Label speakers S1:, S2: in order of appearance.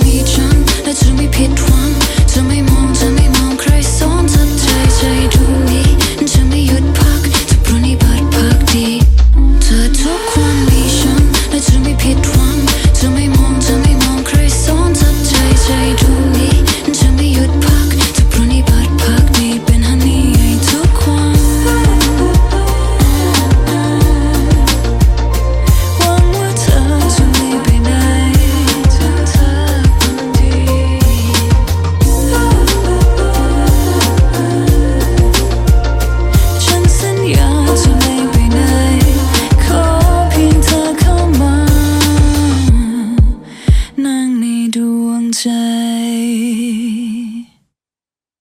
S1: 你真，来真没骗我。zijn.